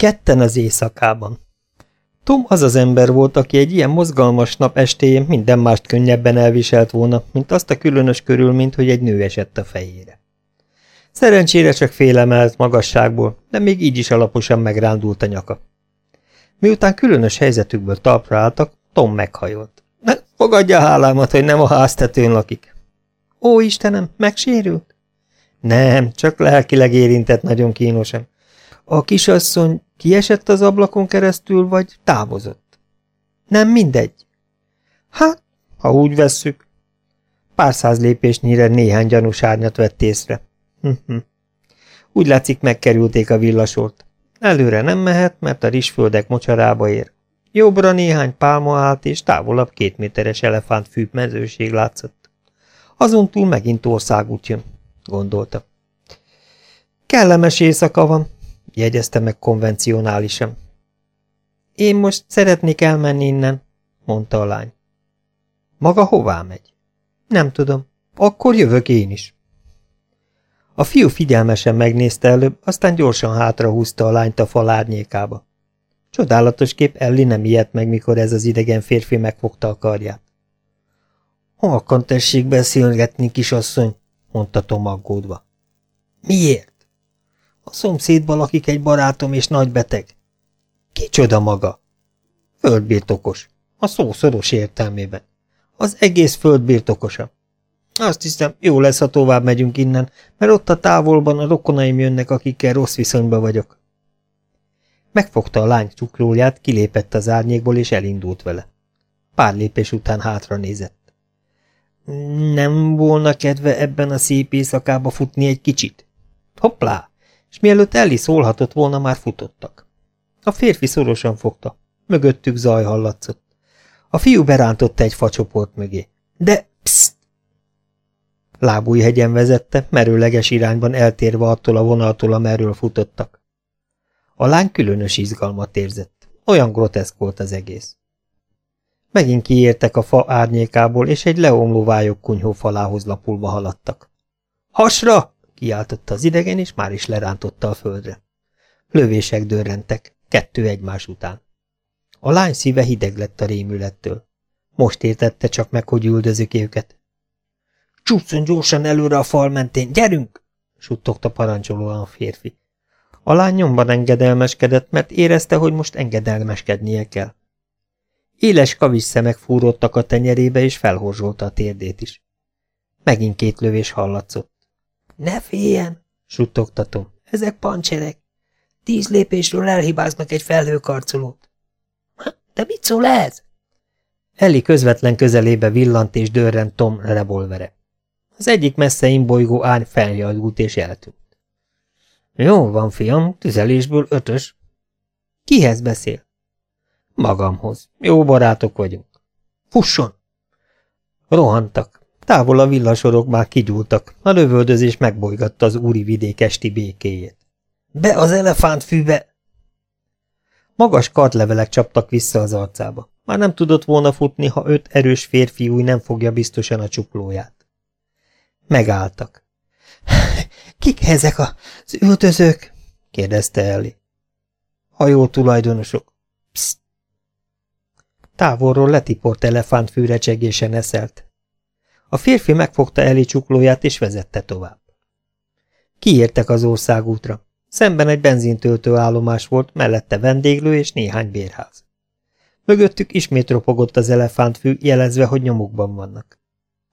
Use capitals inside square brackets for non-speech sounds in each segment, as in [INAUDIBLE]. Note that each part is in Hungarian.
Ketten az éjszakában. Tom az az ember volt, aki egy ilyen mozgalmas nap estéjén minden mást könnyebben elviselt volna, mint azt a különös körülményt, hogy egy nő esett a fejére. Szerencsére csak félemelt magasságból, de még így is alaposan megrándult a nyaka. Miután különös helyzetükből talpra álltak, Tom meghajolt. Fogadja hálámat, hogy nem a háztetőn lakik. Ó, Istenem, megsérült? Nem, csak lelkileg érintett nagyon kínosan. A kisasszony kiesett az ablakon keresztül, vagy távozott? Nem mindegy. Hát, ha úgy vesszük. Pár száz lépésnyire néhány gyanús árnyat vett észre. Úgy látszik, megkerülték a villasort. Előre nem mehet, mert a rizsföldek mocsarába ér. Jobbra néhány pálma állt, és távolabb két méteres elefántfű mezőség látszott. Azon túl megint országút jön, gondolta. Kellemes éjszaka van, jegyezte meg konvencionálisan. Én most szeretnék elmenni innen, mondta a lány. Maga hová megy? Nem tudom. Akkor jövök én is. A fiú figyelmesen megnézte előbb, aztán gyorsan hátrahúzta a lányt a fal árnyékába. Csodálatos kép Elli nem ijedt meg, mikor ez az idegen férfi megfogta a karját. Halkan tessék beszélgetni, kisasszony, mondta Tom aggódva. Miért? A szomszédban lakik egy barátom és nagy beteg. Kicsoda maga? Földbirtokos. A szó szoros értelmében. Az egész földbirtokosa. Azt hiszem, jó lesz, ha tovább megyünk innen, mert ott a távolban a rokonaim jönnek, akikkel rossz viszonyba vagyok. Megfogta a lány csuklóját, kilépett az árnyékból, és elindult vele. Pár lépés után hátra nézett. Nem volna kedve ebben a szép éjszakába futni egy kicsit? Hoppá! És mielőtt Elli szólhatott volna, már futottak. A férfi szorosan fogta. Mögöttük zaj hallatszott. A fiú berántotta egy facsoport mögé. De, pszt! Lábújhegyen vezette, merőleges irányban eltérve attól a vonaltól, amerről futottak. A lány különös izgalmat érzett. Olyan groteszk volt az egész. Megint kiértek a fa árnyékából, és egy leomló vályok kunyhó falához lapulva haladtak. Hasra! Kiáltotta az idegen, és már is lerántotta a földre. Lövések dörrentek, kettő egymás után. A lány szíve hideg lett a rémülettől. Most értette csak meg, hogy üldözik őket. Csúszson gyorsan előre a fal mentén, gyerünk! suttogta parancsolóan a férfi. A lány nyomban engedelmeskedett, mert érezte, hogy most engedelmeskednie kell. Éles kavis szemek fúródtak a tenyerébe, és felhorzsolta a térdét is. Megint két lövés hallatszott. Ne féljen, suttogtatom. Ezek pancserek. Tíz lépésről elhibáznak egy felhőkarcolót. De mit szól ez? Elli közvetlen közelébe villant és dörrent Tom revolvere. Az egyik messze imbolygó árny feljadult és eltűnt. Jó van, fiam, tüzelésből ötös. Kihez beszél? Magamhoz. Jó barátok vagyunk. Fusson! Rohantak. Távol a villasorok már kigyúltak, a lövöldözés megbolygatta az úri vidék esti békéjét. Be az elefántfűbe! Magas kartlevelek csaptak vissza az arcába. Már nem tudott volna futni, ha öt erős férfi új nem fogja biztosan a csuklóját. Megálltak. [SIGHS] Kik ezek az öltözők? kérdezte Elli. Hajó tulajdonosok. Pszt! Távolról letiport elefántfűre csegésen eszelt. A férfi megfogta Eli csuklóját és vezette tovább. Kiértek az országútra. Szemben egy benzintöltő állomás volt, mellette vendéglő és néhány bérház. Mögöttük ismét ropogott az elefántfű, jelezve, hogy nyomukban vannak.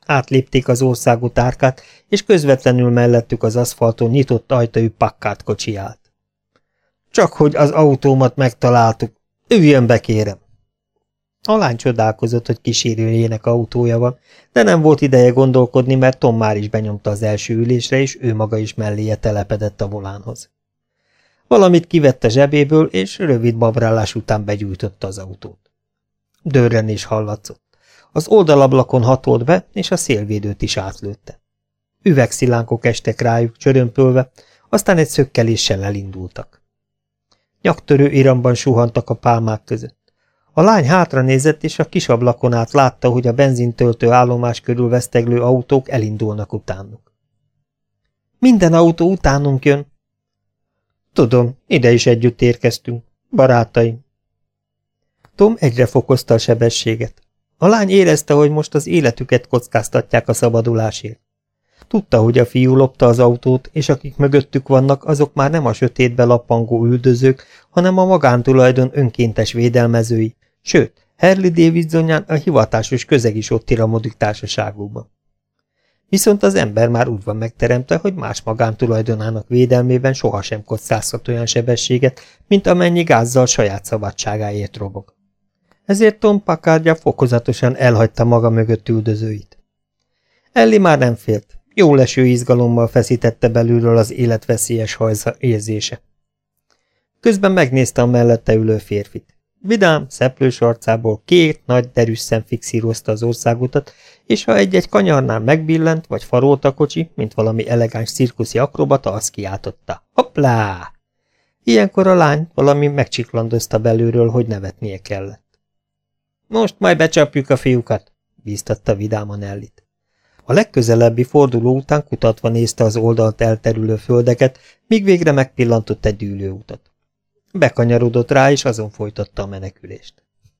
Átlépték az országút árkát, és közvetlenül mellettük az aszfalton nyitott ajtajú pakkát kocsi. Csak hogy az autómat megtaláltuk. Üljön be, kérem! A lány csodálkozott, hogy kísérőjének autója van, de nem volt ideje gondolkodni, mert Tom már is benyomta az első ülésre, és ő maga is melléje telepedett a volánhoz. Valamit kivette zsebéből, és rövid babrálás után begyújtotta az autót. Dörren is hallatszott. Az oldalablakon hatolt be, és a szélvédőt is átlőtte. Üvegszilánkok estek rájuk, csörömpölve, aztán egy szökkeléssel elindultak. Nyaktörő iramban suhantak a pálmák között. A lány hátra nézett, és a kis ablakon át látta, hogy a benzintöltő állomás körül veszteglő autók elindulnak utánuk. Minden autó utánunk jön. Tudom, ide is együtt érkeztünk. Barátaim. Tom egyre fokozta a sebességet. A lány érezte, hogy most az életüket kockáztatják a szabadulásért. Tudta, hogy a fiú lopta az autót, és akik mögöttük vannak, azok már nem a sötétbe lappangó üldözők, hanem a magántulajdon önkéntes védelmezői, sőt, Harley Davidsonján a hivatásos közeg is ott iramodik társaságukban. Viszont az ember már úgy van megteremtve, hogy más magántulajdonának védelmében sohasem kockázhat olyan sebességet, mint amennyi gázzal saját szabadságáért robog. Ezért Tom Packardja fokozatosan elhagyta maga mögött üldözőit. Elli már nem félt, jó leső izgalommal feszítette belülről az életveszélyes hajza érzése. Közben megnézte a mellette ülő férfit. Vidám, szeplős arcából két nagy derűs szem fixírozta az országutat, és ha egy-egy kanyarnál megbillent, vagy farolt a kocsi, mint valami elegáns cirkuszi akrobata, azt kiáltotta. Hoppá! Ilyenkor a lány valami megcsiklandozta belülről, hogy nevetnie kellett. Most majd becsapjuk a fiúkat, bíztatta vidáman Ellit. A legközelebbi forduló után kutatva nézte az oldalt elterülő földeket, míg végre megpillantott egy dűlőutat. Bekanyarodott rá, és azon folytatta a menekülést.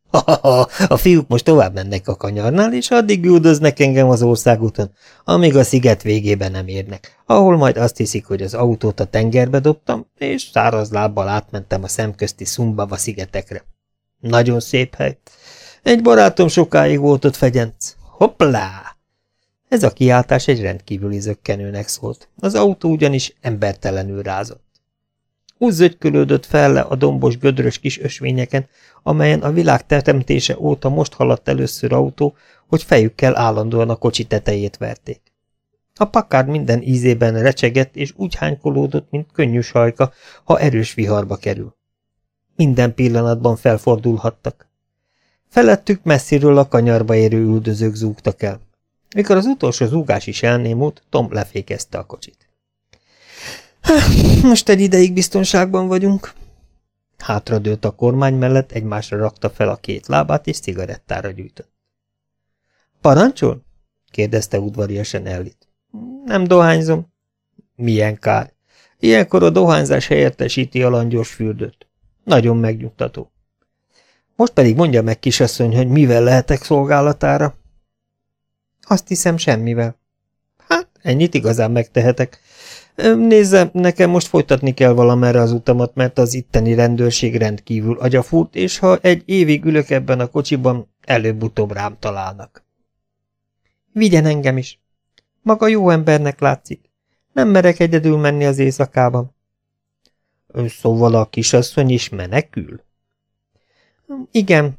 Ha, ha, ha, a fiúk most tovább mennek a kanyarnál, és addig üldöznek engem az országúton, amíg a sziget végében nem érnek, ahol majd azt hiszik, hogy az autót a tengerbe dobtam, és száraz lábbal átmentem a szemközti Szumbava szigetekre. Nagyon szép hely. Egy barátom sokáig volt ott fegyenc. Hoppá! Ez a kiáltás egy rendkívüli zöggenőnek szólt. Az autó ugyanis embertelenül rázott. Úgy fel le a dombos gödrös kis ösvényeken, amelyen a világ teremtése óta most haladt először autó, hogy fejükkel állandóan a kocsi tetejét verték. A pakár minden ízében recsegett, és úgy hánykolódott, mint könnyű sajka, ha erős viharba kerül. Minden pillanatban felfordulhattak. Felettük messziről a kanyarba érő üldözők zúgtak el. Mikor az utolsó zúgás is elnémult, Tom lefékezte a kocsit. Most egy ideig biztonságban vagyunk. Hátradőlt a kormány mellett, egymásra rakta fel a két lábát, és cigarettára gyűjtött. Parancsol? kérdezte udvariasan Ellit. Nem dohányzom. Milyen kár. Ilyenkor a dohányzás helyettesíti a langyos fürdőt. Nagyon megnyugtató. Most pedig mondja meg, kisasszony, hogy mivel lehetek szolgálatára? Azt hiszem, semmivel. Ennyit igazán megtehetek. Nézze, nekem most folytatni kell valamerre az utamat, mert az itteni rendőrség rendkívül agyafúrt, és ha egy évig ülök ebben a kocsiban, előbb-utóbb rám találnak. Vigyen engem is. Maga jó embernek látszik. Nem merek egyedül menni az éjszakában. Szóval a kisasszony is menekül? Igen.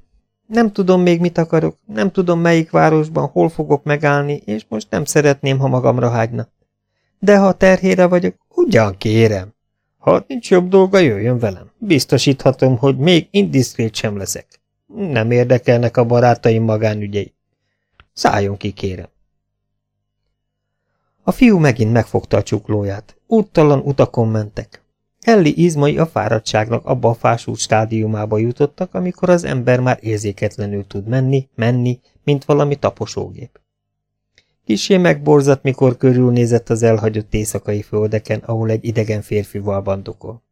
Nem tudom még mit akarok, nem tudom melyik városban, hol fogok megállni, és most nem szeretném, ha magamra hágyna. De ha terhére vagyok, ugyan kérem. Ha nincs jobb dolga, jöjjön velem. Biztosíthatom, hogy még indiszkrét sem leszek. Nem érdekelnek a barátaim magánügyei. Szálljon ki, kérem. A fiú megint megfogta a csuklóját. Úttalan utakon mentek. Elli izmai a fáradtságnak abba a fásult stádiumába jutottak, amikor az ember már érzéketlenül tud menni, menni, mint valami taposógép. Kisé megborzat, mikor körülnézett az elhagyott éjszakai földeken, ahol egy idegen férfival bandokol.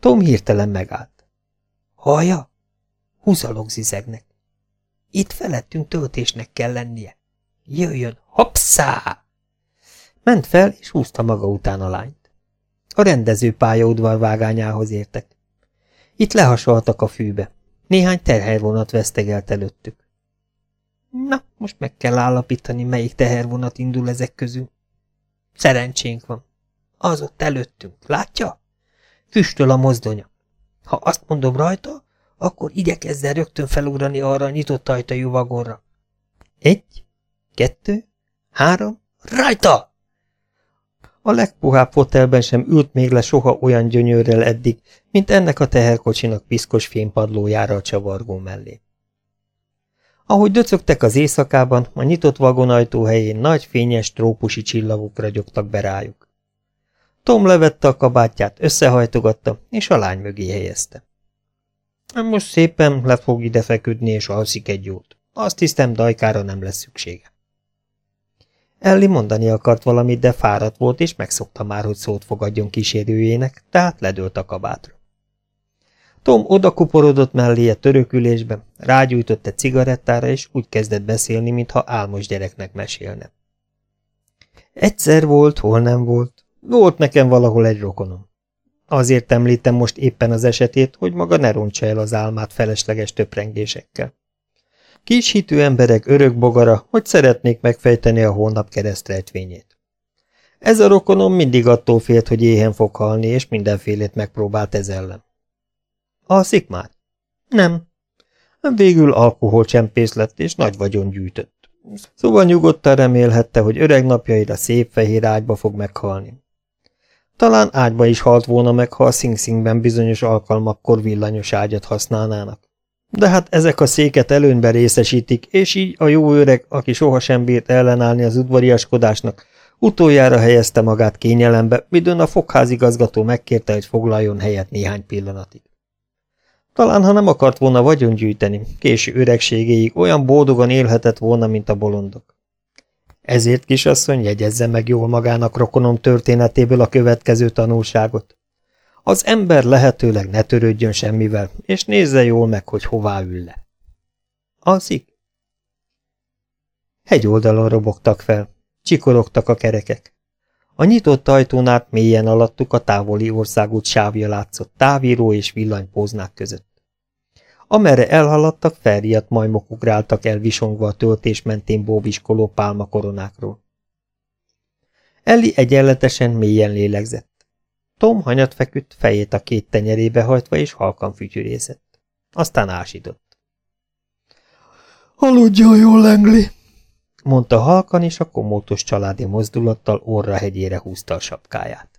Tom hirtelen megállt. Haja? Húzalok zizegnek. Itt felettünk töltésnek kell lennie. Jöjjön, hoppszá! Ment fel, és húzta maga után a lányt. A rendező pályaudvar vágányához értek. Itt lehasaltak a fűbe. Néhány terhelvonat vesztegelt előttük. Na, most meg kell állapítani, melyik tehervonat indul ezek közül. Szerencsénk van. Az ott előttünk, látja? Füstöl a mozdonya. Ha azt mondom rajta, akkor igyekezzen rögtön felugrani arra a nyitott ajtajú vagonra. Egy, kettő, három, rajta! A legpuhább fotelben sem ült még le soha olyan gyönyörrel eddig, mint ennek a teherkocsinak piszkos fémpadlójára a csavargó mellé. Ahogy döcögtek az éjszakában, a nyitott vagonajtó helyén nagy fényes trópusi csillagok ragyogtak be rájuk. Tom levette a kabátját, összehajtogatta, és a lány mögé helyezte. Most szépen le fog ide feküdni, és alszik egy jót. Azt hiszem, dajkára nem lesz szüksége. Elli mondani akart valamit, de fáradt volt, és megszokta már, hogy szót fogadjon kísérőjének, tehát ledőlt a kabátra. Tom odakuporodott melléje törökülésbe, rágyújtott egy cigarettára, és úgy kezdett beszélni, mintha álmos gyereknek mesélne. Egyszer volt, hol nem volt. Volt nekem valahol egy rokonom. Azért említem most éppen az esetét, hogy maga ne rontsa el az álmát felesleges töprengésekkel. Kis hitű emberek örök bogara, hogy szeretnék megfejteni a hónap keresztrejtvényét. Ez a rokonom mindig attól félt, hogy éhen fog halni, és mindenfélét megpróbált ez ellen. Alszik már? Nem. Végül alkoholcsempész lett, és nagy vagyon gyűjtött. Szóval nyugodtan remélhette, hogy öreg napjaira szép fehér ágyba fog meghalni. Talán ágyba is halt volna meg, ha a Sing bizonyos alkalmakkor villanyos ágyat használnának. De hát ezek a széket előnyben részesítik, és így a jó öreg, aki sohasem bírt ellenállni az udvariaskodásnak, utoljára helyezte magát kényelembe, midőn a fogházigazgató megkérte, hogy foglaljon helyet néhány pillanatig. Talán, ha nem akart volna vagyon gyűjteni, késő öregségéig olyan boldogan élhetett volna, mint a bolondok. Ezért, kisasszony, jegyezze meg jól magának rokonom történetéből a következő tanulságot. Az ember lehetőleg ne törődjön semmivel, és nézze jól meg, hogy hová ül le. Alszik? Hegy oldalon robogtak fel, csikorogtak a kerekek. A nyitott ajtón át mélyen alattuk a távoli országút sávja látszott távíró és villanypóznák között. Amerre elhaladtak, felriadt majmok ugráltak el visongva a töltés mentén bóbiskoló pálmakoronákról. Elli egyenletesen mélyen lélegzett. Tom hanyat feküdt, fejét a két tenyerébe hajtva, és halkan fütyürészett. Aztán ásított. Aludjon jól, Lengli! mondta halkan, és a komótos családi mozdulattal orra hegyére húzta a sapkáját.